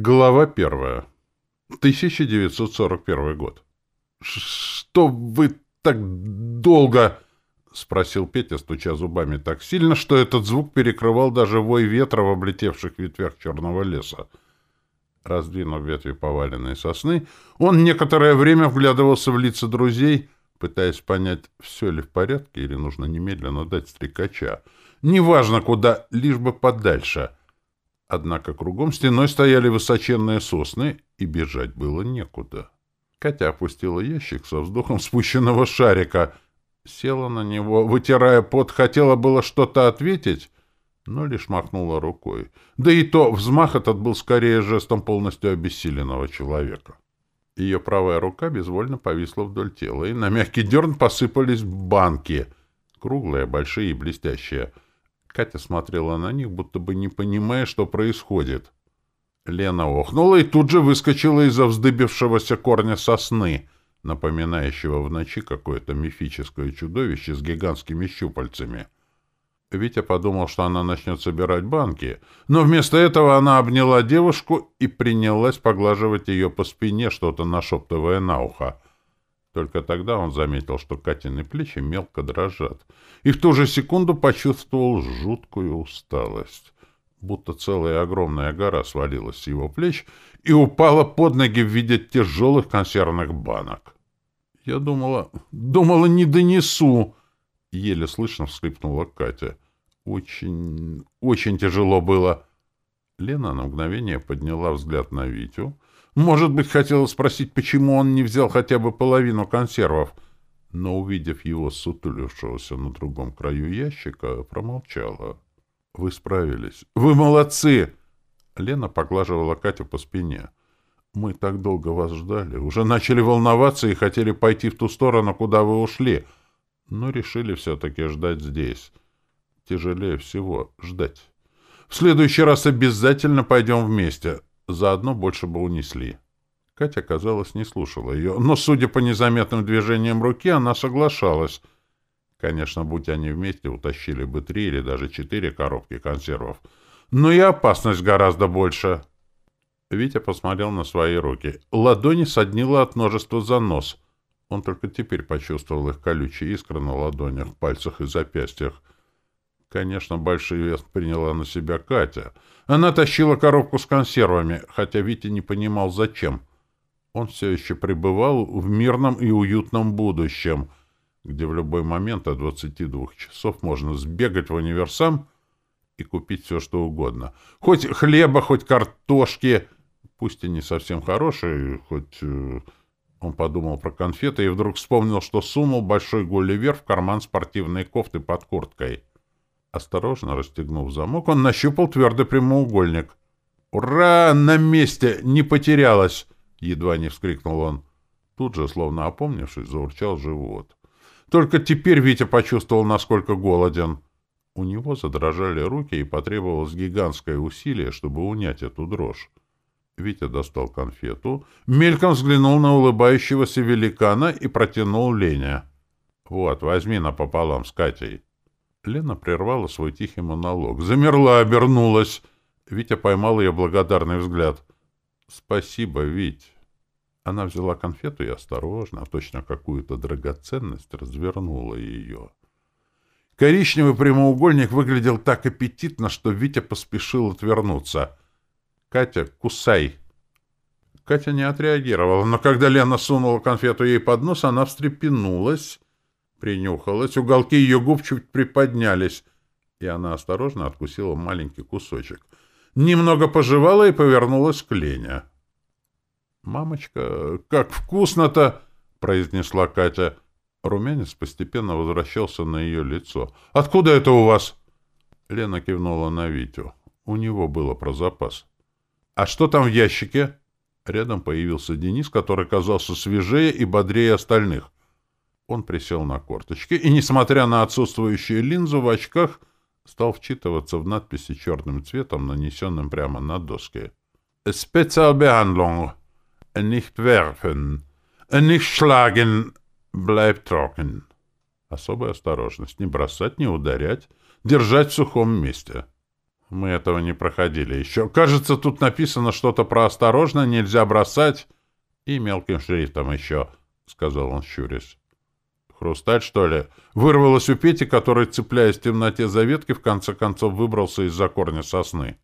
Глава первая. 1941 год. «Что вы так долго?» — спросил Петя, стуча зубами так сильно, что этот звук перекрывал даже вой ветра в облетевших ветвях черного леса. Раздвинув ветви поваленной сосны, он некоторое время вглядывался в лица друзей, пытаясь понять, все ли в порядке или нужно немедленно дать стрекача. Неважно куда, лишь бы подальше — Однако кругом стеной стояли высоченные сосны, и бежать было некуда. Катя опустила ящик со вздохом спущенного шарика, села на него, вытирая пот, хотела было что-то ответить, но лишь махнула рукой. Да и то взмах этот был скорее жестом полностью обессиленного человека. Ее правая рука безвольно повисла вдоль тела, и на мягкий дерн посыпались банки, круглые, большие и блестящие — Катя смотрела на них, будто бы не понимая, что происходит. Лена охнула и тут же выскочила из-за вздыбившегося корня сосны, напоминающего в ночи какое-то мифическое чудовище с гигантскими щупальцами. Витя подумал, что она начнет собирать банки, но вместо этого она обняла девушку и принялась поглаживать ее по спине, что-то нашептывая на ухо. Только тогда он заметил, что Катины плечи мелко дрожат, и в ту же секунду почувствовал жуткую усталость, будто целая огромная гора свалилась с его плеч и упала под ноги в виде тяжелых консервных банок. «Я думала... думала, не донесу!» — еле слышно всхлипнула Катя. «Очень... очень тяжело было!» Лена на мгновение подняла взгляд на Витю, может быть, хотела спросить, почему он не взял хотя бы половину консервов, но, увидев его сутулившегося на другом краю ящика, промолчала. — Вы справились. — Вы молодцы! Лена поглаживала Катю по спине. — Мы так долго вас ждали, уже начали волноваться и хотели пойти в ту сторону, куда вы ушли, но решили все-таки ждать здесь. Тяжелее всего ждать. В следующий раз обязательно пойдем вместе. Заодно больше бы унесли. Катя, казалось, не слушала ее, но, судя по незаметным движениям руки, она соглашалась. Конечно, будь они вместе, утащили бы три или даже четыре коробки консервов. Но и опасность гораздо больше. Витя посмотрел на свои руки. Ладони соднило от множества занос. Он только теперь почувствовал их колючие искры на ладонях, пальцах и запястьях. Конечно, большой вес приняла на себя Катя. Она тащила коробку с консервами, хотя Витя не понимал, зачем. Он все еще пребывал в мирном и уютном будущем, где в любой момент от 22 часов можно сбегать в универсам и купить все, что угодно. Хоть хлеба, хоть картошки, пусть и не совсем хорошие, хоть... Э, он подумал про конфеты и вдруг вспомнил, что сунул большой гулливер в карман спортивной кофты под курткой. Осторожно расстегнув замок, он нащупал твердый прямоугольник. «Ура! На месте! Не потерялась!» — едва не вскрикнул он. Тут же, словно опомнившись, заурчал живот. Только теперь Витя почувствовал, насколько голоден. У него задрожали руки, и потребовалось гигантское усилие, чтобы унять эту дрожь. Витя достал конфету, мельком взглянул на улыбающегося великана и протянул Лене. «Вот, возьми напополам с Катей». Лена прервала свой тихий монолог. Замерла, обернулась. Витя поймал ее благодарный взгляд. «Спасибо, Вить». Она взяла конфету и осторожно, точно какую-то драгоценность, развернула ее. Коричневый прямоугольник выглядел так аппетитно, что Витя поспешил отвернуться. «Катя, кусай!» Катя не отреагировала, но когда Лена сунула конфету ей под нос, она встрепенулась Принюхалась, уголки ее губ чуть приподнялись, и она осторожно откусила маленький кусочек. Немного пожевала и повернулась к Лене. «Мамочка, как вкусно-то!» — произнесла Катя. Румянец постепенно возвращался на ее лицо. «Откуда это у вас?» Лена кивнула на Витю. У него было про запас. «А что там в ящике?» Рядом появился Денис, который казался свежее и бодрее остальных. Он присел на корточки и, несмотря на отсутствующую линзу в очках, стал вчитываться в надписи черным цветом, нанесенным прямо на доске. «Spezialbehandlung. Nicht werfen. Nicht schlagen. Bleib trocken». Особая осторожность. Не бросать, не ударять. Держать в сухом месте. Мы этого не проходили еще. Кажется, тут написано что-то про осторожно, нельзя бросать. И мелким шрифтом еще, — сказал он, щурясь. Хрусталь, что ли? Вырвалось у Пети, который, цепляясь в темноте за ветки, в конце концов выбрался из-за корня сосны.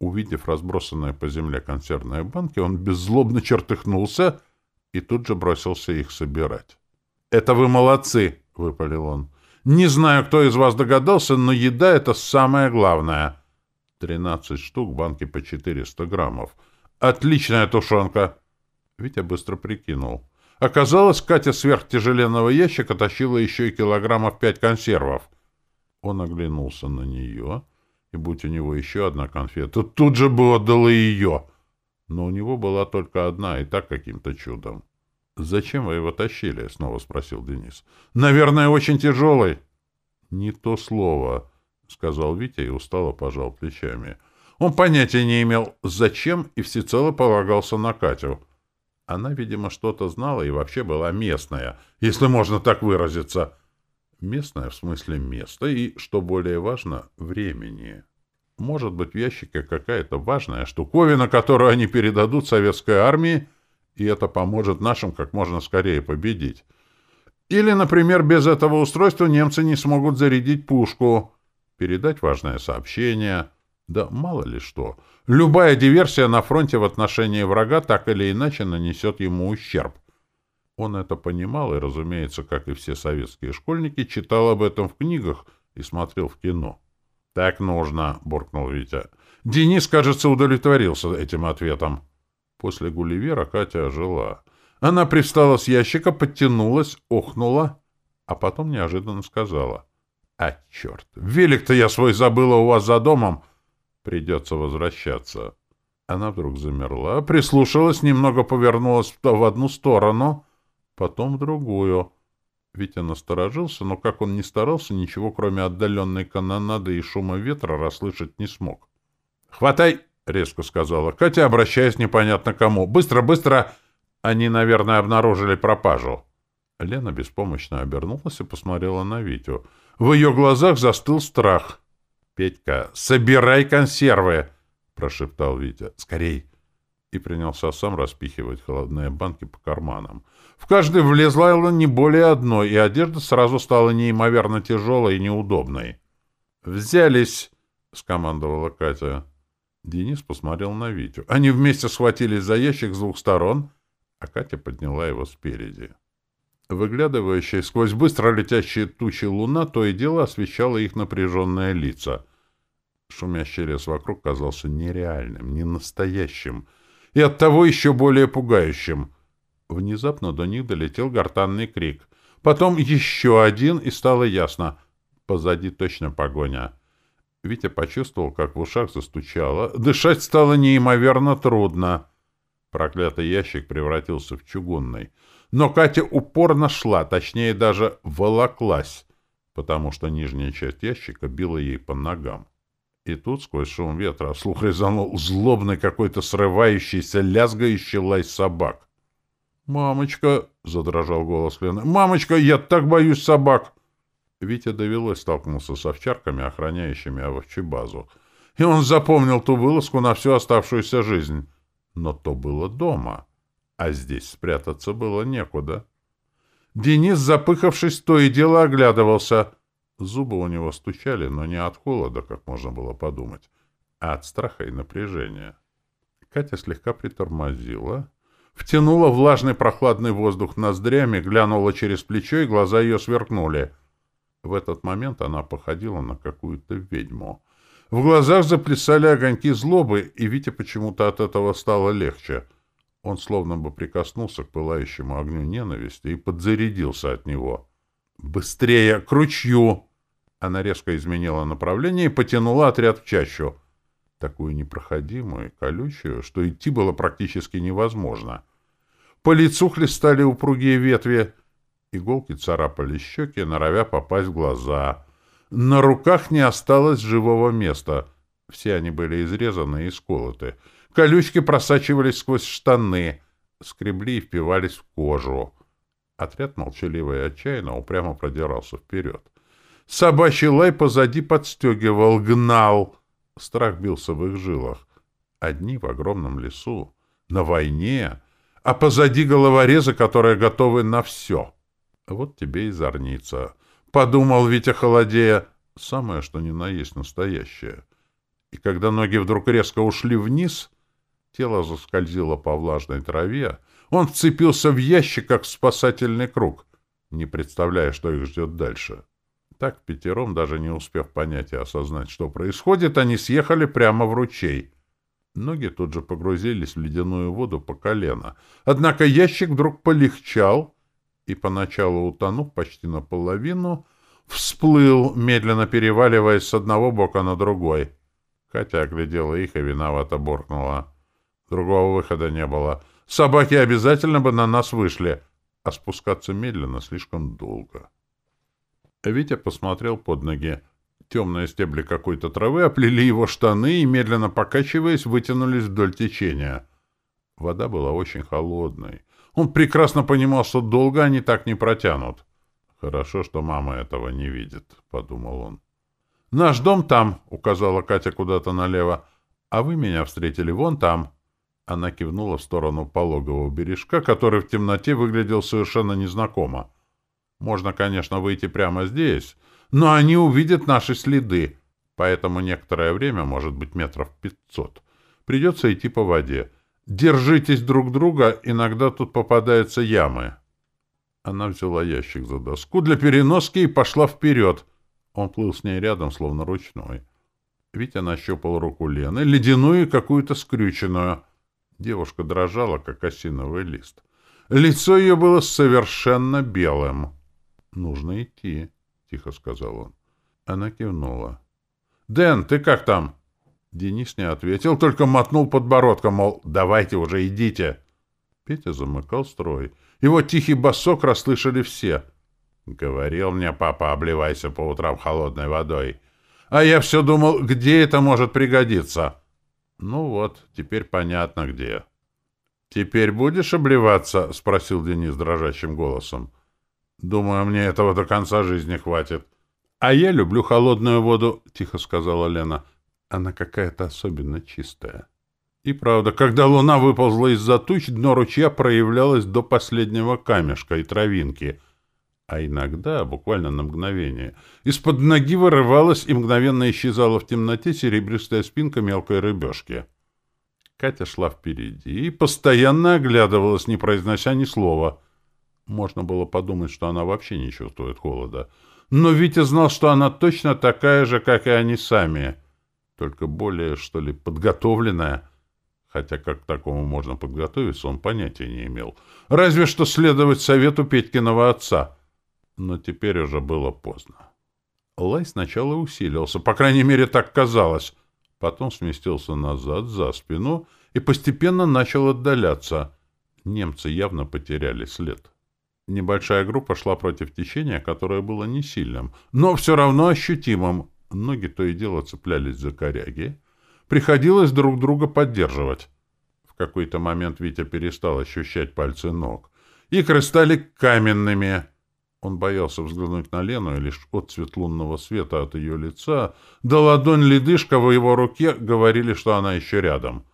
Увидев разбросанные по земле консервные банки, он беззлобно чертыхнулся и тут же бросился их собирать. «Это вы молодцы!» — выпалил он. «Не знаю, кто из вас догадался, но еда — это самое главное. Тринадцать штук, банки по четыреста граммов. Отличная тушенка!» Витя быстро прикинул. Оказалось, Катя сверхтяжеленного ящика тащила еще и килограммов пять консервов. Он оглянулся на нее, и будь у него еще одна конфета, тут же бы отдала ее. Но у него была только одна, и так каким-то чудом. «Зачем вы его тащили?» — снова спросил Денис. «Наверное, очень тяжелый». «Не то слово», — сказал Витя и устало пожал плечами. Он понятия не имел, зачем, и всецело полагался на Катю. Она, видимо, что-то знала и вообще была местная, если можно так выразиться. Местная в смысле места и, что более важно, времени. Может быть, в ящике какая-то важная штуковина, которую они передадут советской армии, и это поможет нашим как можно скорее победить. Или, например, без этого устройства немцы не смогут зарядить пушку, передать важное сообщение — да мало ли что. Любая диверсия на фронте в отношении врага так или иначе нанесет ему ущерб. Он это понимал и, разумеется, как и все советские школьники, читал об этом в книгах и смотрел в кино. «Так нужно», — буркнул Витя. Денис, кажется, удовлетворился этим ответом. После Гулливера Катя ожила. Она привстала с ящика, подтянулась, охнула, а потом неожиданно сказала. «А, черт! Велик-то я свой забыла у вас за домом!» Придется возвращаться. Она вдруг замерла, прислушалась, немного повернулась в одну сторону, потом в другую. Витя насторожился, но как он ни старался, ничего, кроме отдаленной канонады и шума ветра, расслышать не смог. «Хватай!» — резко сказала Катя, обращаясь непонятно кому. «Быстро, быстро!» Они, наверное, обнаружили пропажу. Лена беспомощно обернулась и посмотрела на Витю. В ее глазах застыл страх — Петька, собирай консервы! — прошептал Витя. — Скорей! И принялся сам распихивать холодные банки по карманам. В каждый влезло не более одной, и одежда сразу стала неимоверно тяжелой и неудобной. «Взялись!» — скомандовала Катя. Денис посмотрел на Витю. Они вместе схватились за ящик с двух сторон, а Катя подняла его спереди. Выглядывающая сквозь быстро летящие тучи луна то и дело освещала их напряженные лица. Шумящий лес вокруг казался нереальным, ненастоящим и оттого еще более пугающим. Внезапно до них долетел гортанный крик. Потом еще один, и стало ясно — позади точно погоня. Витя почувствовал, как в ушах застучало. Дышать стало неимоверно трудно. Проклятый ящик превратился в чугунный — но Катя упорно шла, точнее даже волоклась, потому что нижняя часть ящика била ей по ногам. И тут, сквозь шум ветра, слух резанул злобный какой-то срывающийся, лязгающий лай собак. «Мамочка!» — задрожал голос Лены. «Мамочка, я так боюсь собак!» Витя довелось столкнуться с овчарками, охраняющими овчебазу. И он запомнил ту вылазку на всю оставшуюся жизнь. Но то было дома а здесь спрятаться было некуда. Денис, запыхавшись, то и дело оглядывался. Зубы у него стучали, но не от холода, как можно было подумать, а от страха и напряжения. Катя слегка притормозила, втянула влажный прохладный воздух ноздрями, глянула через плечо, и глаза ее сверкнули. В этот момент она походила на какую-то ведьму. В глазах заплясали огоньки злобы, и Вите почему-то от этого стало легче — он словно бы прикоснулся к пылающему огню ненависти и подзарядился от него. «Быстрее! К ручью!» Она резко изменила направление и потянула отряд в чащу. Такую непроходимую, колючую, что идти было практически невозможно. По лицу хлестали упругие ветви. Иголки царапали щеки, норовя попасть в глаза. На руках не осталось живого места. Все они были изрезаны и сколоты — Колючки просачивались сквозь штаны, скребли и впивались в кожу. Отряд молчаливо и отчаянно упрямо продирался вперед. Собачий лай позади подстегивал, гнал. Страх бился в их жилах. Одни в огромном лесу, на войне, а позади головорезы, которые готовы на все. Вот тебе и зорница. Подумал Витя холодея. Самое, что ни на есть настоящее. И когда ноги вдруг резко ушли вниз, тело заскользило по влажной траве, он вцепился в ящик, как в спасательный круг, не представляя, что их ждет дальше. Так пятером, даже не успев понять и осознать, что происходит, они съехали прямо в ручей. Ноги тут же погрузились в ледяную воду по колено. Однако ящик вдруг полегчал и, поначалу утонув почти наполовину, всплыл, медленно переваливаясь с одного бока на другой. Катя оглядела их и виновато буркнула. Другого выхода не было. Собаки обязательно бы на нас вышли, а спускаться медленно слишком долго. Витя посмотрел под ноги. Темные стебли какой-то травы оплели его штаны и, медленно покачиваясь, вытянулись вдоль течения. Вода была очень холодной. Он прекрасно понимал, что долго они так не протянут. «Хорошо, что мама этого не видит», — подумал он. «Наш дом там», — указала Катя куда-то налево. «А вы меня встретили вон там». Она кивнула в сторону пологового бережка, который в темноте выглядел совершенно незнакомо. Можно, конечно, выйти прямо здесь, но они увидят наши следы, поэтому некоторое время, может быть, метров пятьсот, придется идти по воде. Держитесь друг друга, иногда тут попадаются ямы. Она взяла ящик за доску для переноски и пошла вперед. Он плыл с ней рядом, словно ручной. Витя нащупал руку Лены, ледяную и какую-то скрюченную. Девушка дрожала, как осиновый лист. Лицо ее было совершенно белым. «Нужно идти», — тихо сказал он. Она кивнула. «Дэн, ты как там?» Денис не ответил, только мотнул подбородком, мол, давайте уже идите. Петя замыкал строй. Его тихий басок расслышали все. Говорил мне папа, обливайся по утрам холодной водой. А я все думал, где это может пригодиться. Ну вот, теперь понятно где. «Теперь будешь обливаться?» — спросил Денис дрожащим голосом. Думаю, мне этого до конца жизни хватит. А я люблю холодную воду, тихо сказала Лена. Она какая-то особенно чистая. И правда, когда луна выползла из-за туч, дно ручья проявлялось до последнего камешка и травинки. А иногда, буквально на мгновение, из-под ноги вырывалась и мгновенно исчезала в темноте серебристая спинка мелкой рыбешки. Катя шла впереди и постоянно оглядывалась, не произнося ни слова — можно было подумать, что она вообще не чувствует холода. Но Витя знал, что она точно такая же, как и они сами. Только более, что ли, подготовленная. Хотя как к такому можно подготовиться, он понятия не имел. Разве что следовать совету Петькиного отца. Но теперь уже было поздно. Лай сначала усилился, по крайней мере, так казалось. Потом сместился назад, за спину, и постепенно начал отдаляться. Немцы явно потеряли след. Небольшая группа шла против течения, которое было не сильным, но все равно ощутимым. Ноги то и дело цеплялись за коряги. Приходилось друг друга поддерживать. В какой-то момент Витя перестал ощущать пальцы ног. Икры стали каменными. Он боялся взглянуть на Лену, и лишь отцвет лунного света от ее лица, да ладонь-ледышка в его руке говорили, что она еще рядом.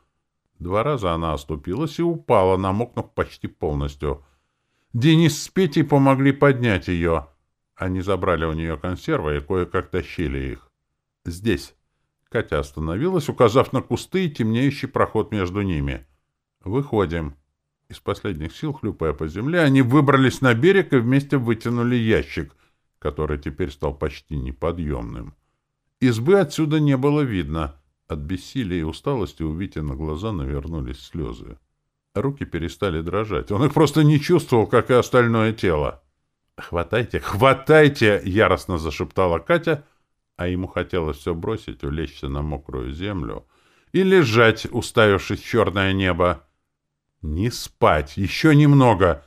Два раза она оступилась и упала, намокнув почти полностью — Денис с Петей помогли поднять ее. Они забрали у нее консервы и кое-как тащили их. «Здесь». Катя остановилась, указав на кусты и темнеющий проход между ними. «Выходим». Из последних сил, хлюпая по земле, они выбрались на берег и вместе вытянули ящик, который теперь стал почти неподъемным. Избы отсюда не было видно. От бессилия и усталости у Вити на глаза навернулись слезы. Руки перестали дрожать. Он их просто не чувствовал, как и остальное тело. «Хватайте, хватайте!» — яростно зашептала Катя, а ему хотелось все бросить, улечься на мокрую землю и лежать, уставившись в черное небо. «Не спать! Еще немного!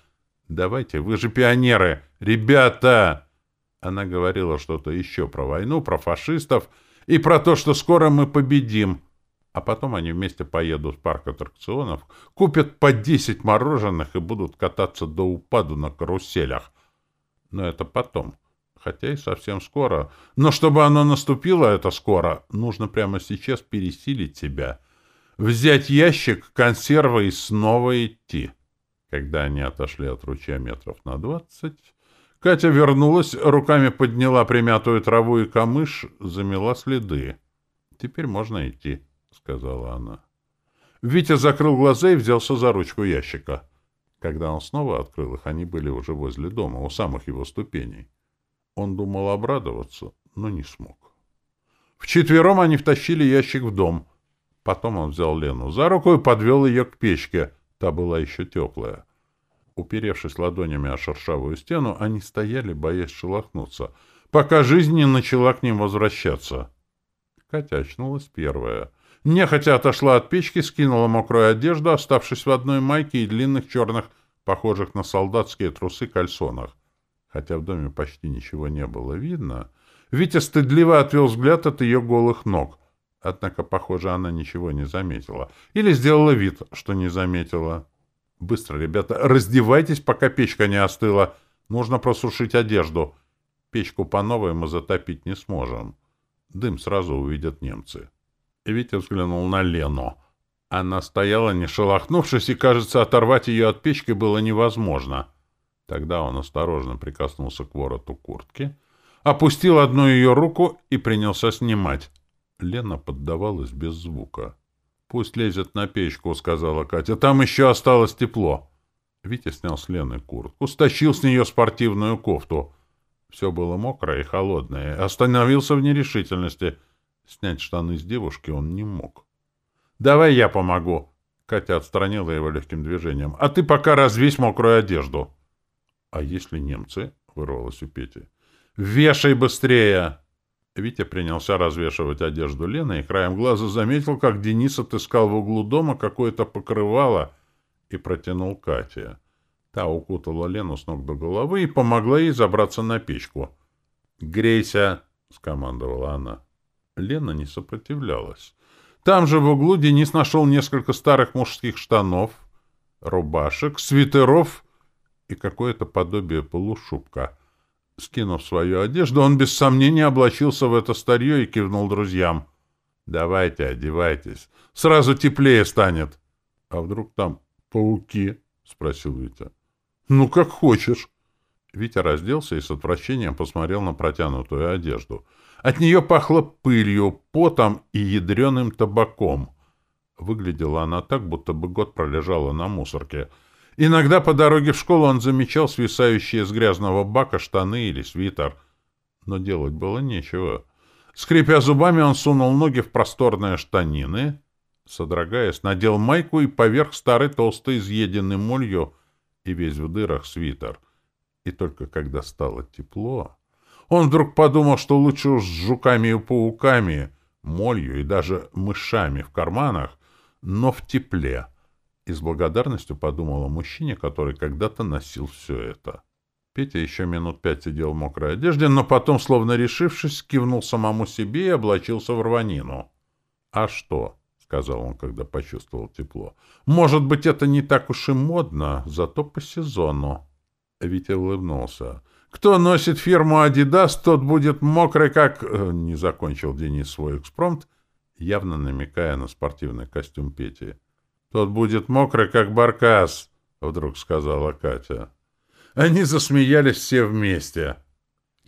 Давайте, вы же пионеры! Ребята!» Она говорила что-то еще про войну, про фашистов и про то, что скоро мы победим. А потом они вместе поедут в парк аттракционов, купят по 10 мороженых и будут кататься до упаду на каруселях. Но это потом. Хотя и совсем скоро. Но чтобы оно наступило, это скоро, нужно прямо сейчас пересилить себя, взять ящик, консервы и снова идти. Когда они отошли от ручья метров на двадцать, Катя вернулась, руками подняла примятую траву и камыш, замела следы. «Теперь можно идти», — сказала она. Витя закрыл глаза и взялся за ручку ящика. Когда он снова открыл их, они были уже возле дома, у самых его ступеней. Он думал обрадоваться, но не смог. Вчетвером они втащили ящик в дом. Потом он взял Лену за руку и подвел ее к печке. Та была еще теплая. Уперевшись ладонями о шершавую стену, они стояли, боясь шелохнуться, пока жизнь не начала к ним возвращаться. Катя очнулась первая. Нехотя отошла от печки, скинула мокрую одежду, оставшись в одной майке и длинных черных, похожих на солдатские трусы, кальсонах. Хотя в доме почти ничего не было видно, Витя стыдливо отвел взгляд от ее голых ног. Однако, похоже, она ничего не заметила. Или сделала вид, что не заметила. Быстро, ребята, раздевайтесь, пока печка не остыла. Нужно просушить одежду. Печку по новой мы затопить не сможем. Дым сразу увидят немцы. И Витя взглянул на Лену. Она стояла, не шелохнувшись, и, кажется, оторвать ее от печки было невозможно. Тогда он осторожно прикоснулся к вороту куртки, опустил одну ее руку и принялся снимать. Лена поддавалась без звука. «Пусть лезет на печку», — сказала Катя. «Там еще осталось тепло». Витя снял с Лены куртку, стащил с нее спортивную кофту. Все было мокрое и холодное. Остановился в нерешительности. Снять штаны с девушки он не мог. «Давай я помогу». Катя отстранила его легким движением. «А ты пока развесь мокрую одежду». «А если немцы?» — вырвалось у Пети. «Вешай быстрее!» Витя принялся развешивать одежду Лены и краем глаза заметил, как Денис отыскал в углу дома какое-то покрывало и протянул Кате. Та укутала Лену с ног до головы и помогла ей забраться на печку. «Грейся!» — скомандовала она. Лена не сопротивлялась. Там же в углу Денис нашел несколько старых мужских штанов, рубашек, свитеров и какое-то подобие полушубка — Скинув свою одежду, он без сомнения облачился в это старье и кивнул друзьям. «Давайте, одевайтесь. Сразу теплее станет». «А вдруг там пауки?» — спросил Витя. «Ну, как хочешь». Витя разделся и с отвращением посмотрел на протянутую одежду. От нее пахло пылью, потом и ядреным табаком. Выглядела она так, будто бы год пролежала на мусорке — Иногда по дороге в школу он замечал свисающие с грязного бака штаны или свитер. Но делать было нечего. Скрипя зубами, он сунул ноги в просторные штанины, содрогаясь, надел майку и поверх старый толстый изъеденный молью и весь в дырах свитер. И только когда стало тепло, он вдруг подумал, что лучше уж с жуками и пауками, молью и даже мышами в карманах, но в тепле — и с благодарностью подумал о мужчине, который когда-то носил все это. Петя еще минут пять сидел в мокрой одежде, но потом, словно решившись, кивнул самому себе и облачился в рванину. «А что?» — сказал он, когда почувствовал тепло. «Может быть, это не так уж и модно, зато по сезону». Витя улыбнулся. «Кто носит фирму «Адидас», тот будет мокрый, как...» э, Не закончил Денис свой экспромт, явно намекая на спортивный костюм Пети. Тот будет мокрый, как баркас, — вдруг сказала Катя. Они засмеялись все вместе.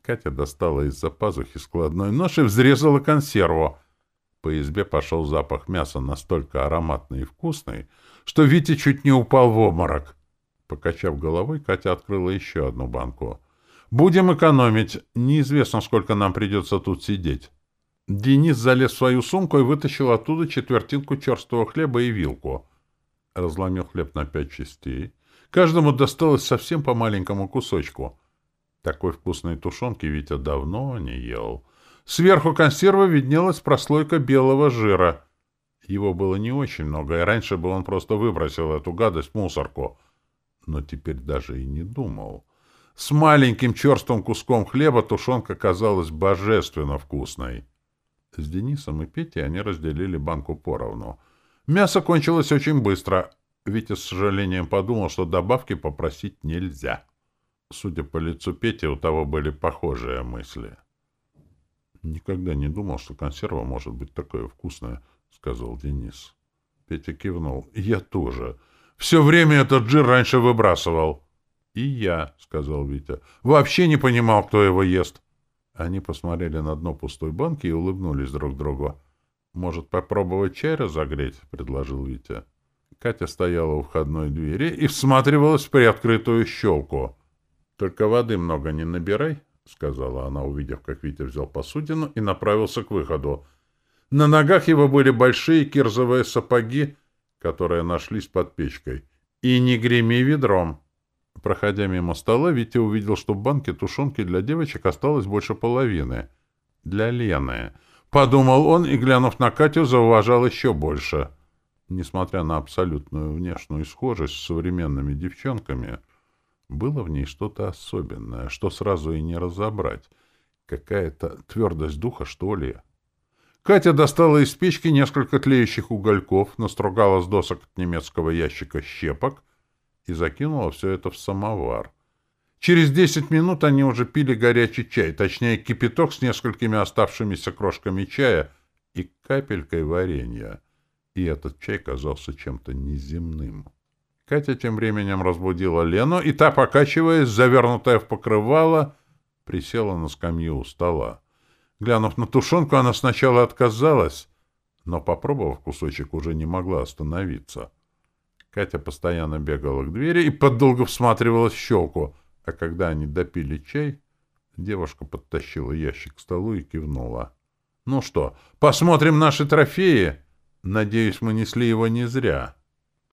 Катя достала из-за пазухи складной нож и взрезала консерву. По избе пошел запах мяса настолько ароматный и вкусный, что Витя чуть не упал в обморок. Покачав головой, Катя открыла еще одну банку. «Будем экономить. Неизвестно, сколько нам придется тут сидеть». Денис залез в свою сумку и вытащил оттуда четвертинку черствого хлеба и вилку разломил хлеб на пять частей. Каждому досталось совсем по маленькому кусочку. Такой вкусной тушенки Витя давно не ел. Сверху консервы виднелась прослойка белого жира. Его было не очень много, и раньше бы он просто выбросил эту гадость в мусорку. Но теперь даже и не думал. С маленьким черствым куском хлеба тушенка казалась божественно вкусной. С Денисом и Петей они разделили банку поровну — Мясо кончилось очень быстро. Витя с сожалением подумал, что добавки попросить нельзя. Судя по лицу Пети, у того были похожие мысли. «Никогда не думал, что консерва может быть такая вкусная», — сказал Денис. Петя кивнул. «Я тоже. Все время этот жир раньше выбрасывал». «И я», — сказал Витя. «Вообще не понимал, кто его ест». Они посмотрели на дно пустой банки и улыбнулись друг другу. «Может, попробовать чай разогреть?» — предложил Витя. Катя стояла у входной двери и всматривалась в приоткрытую щелку. «Только воды много не набирай», — сказала она, увидев, как Витя взял посудину и направился к выходу. На ногах его были большие кирзовые сапоги, которые нашлись под печкой. «И не греми ведром!» Проходя мимо стола, Витя увидел, что в банке тушенки для девочек осталось больше половины. «Для Лены». Подумал он и, глянув на Катю, зауважал еще больше. Несмотря на абсолютную внешнюю схожесть с современными девчонками, было в ней что-то особенное, что сразу и не разобрать. Какая-то твердость духа, что ли. Катя достала из печки несколько тлеющих угольков, настругала с досок немецкого ящика щепок и закинула все это в самовар. Через десять минут они уже пили горячий чай, точнее кипяток с несколькими оставшимися крошками чая и капелькой варенья. И этот чай казался чем-то неземным. Катя тем временем разбудила Лену, и та, покачиваясь, завернутая в покрывало, присела на скамью у стола. Глянув на тушенку, она сначала отказалась, но, попробовав кусочек, уже не могла остановиться. Катя постоянно бегала к двери и подолго всматривалась в щелку — а когда они допили чай, девушка подтащила ящик к столу и кивнула. «Ну что, посмотрим наши трофеи? Надеюсь, мы несли его не зря».